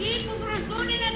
и погружены на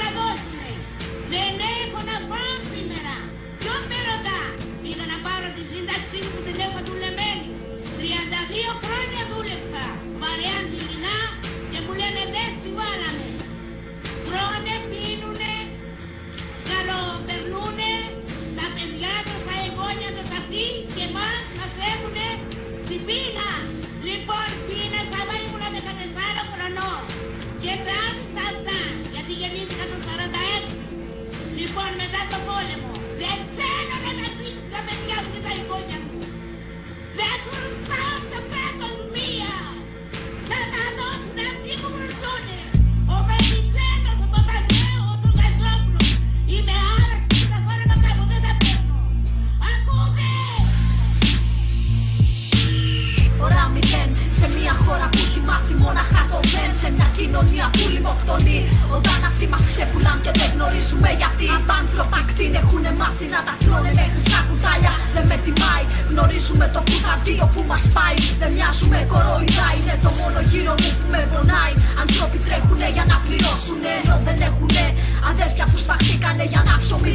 μάθει να τα τρώνε μέχρι σαν κουτάλια. Δεν με τιμάει, γνωρίζουμε το που θα βγει όπου μας πάει. Δεν μοιάζουμε κοροϊδά,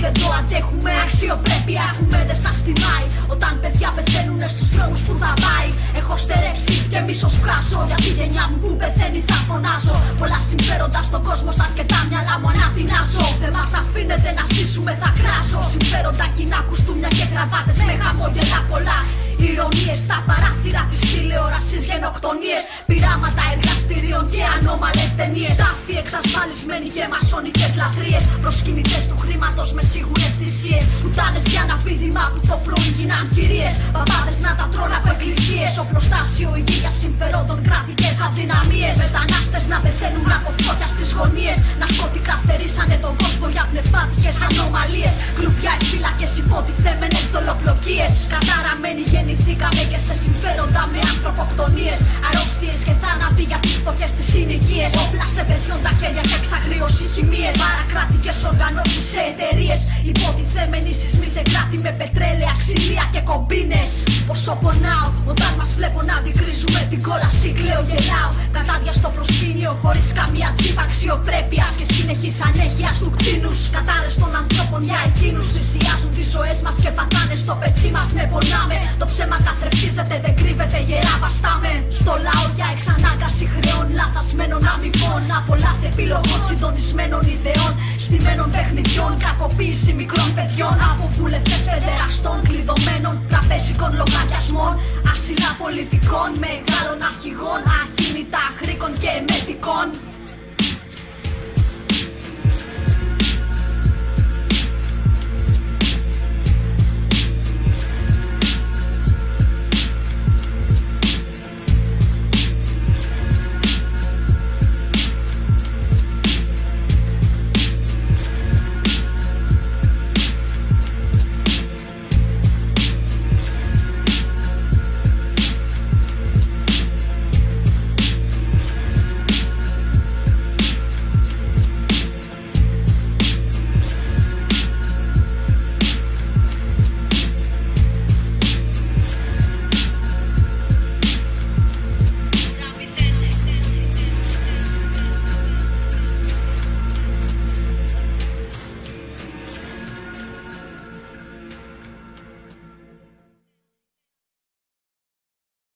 δεν το αντέχουμε Αξιοπρέπεια έχουμε δεν σας τιμάει Όταν παιδιά πεθαίνουνε στους δρόμους που θα πάει. Έχω στερέψει και μίσος βγάζω Για τη γενιά μου που πεθαίνει θα φωνάζω. Πολλά συμφέροντα στον κόσμο σας και τα μυαλά μου ανατινάζω. Δεν μας αφήνετε να ζήσουμε θα κράζω Συμφέροντα κοινά κουστούμια και γραβάτες με χαμόγελα πολλά. Ηρωνίες στα παράθυρα της τηλεόρασης γενοκτονίες. Πειράματα εργαστηρίων και ανώμαλες ταινίες. Τάφοι εξασφαλισμένοι και μασονικές λατρείες. Προσκυνητές του χρήματος με σίγουρες θυσίες Πουτάνες για ένα πίδημα που το πρωί γίναν κυρίες. Παπάδες να τα τρώνε από εκκλησίες. Οπλοστάσιο υγεία συμφερόντων κρατικές αδυναμίες. Μετανάστες να πεθαίνουν από φτώχεια στις γωνίες. Ναρκωτικά θερήσανε τον κόσμο για πνευματικές ανομαλίες. Κλουβιά οι φύλακες υποτιθέμενες δολοπλοκίες. Καταραμένοι γεννηθήκαμε και σε συμφέροντα με ανθρωποκτονίες Υποτιθέμενοι σεισμοί σε κράτη με πετρέλαια, ξυλία και κομπίνες. Πόσο πονάω όταν μας βλέπω να αντικρίζουμε την κόλαση Κλαίω γελάω. Κατάδια στο προσκήνιο χωρίς καμία τσίπα αξιοπρέπειας Και συνεχής ανέχειας του κτίνους. Κατάρες των ανθρώπων για εκείνους θυσιάζουν τις ζωές μας και πατάνε στο πετσί μας. Με πονάμε Το ψέμα καθρεφτίζεται δεν κρύβεται γερά βαστάμε κακοποίηση μικρών παιδιών από βουλευτές φεδεραστών, κλειδωμένων τραπέζικων λογαριασμών, ασυλά πολιτικών, μεγάλων αρχηγών, ακίνητα αχρήκων και εμετικών.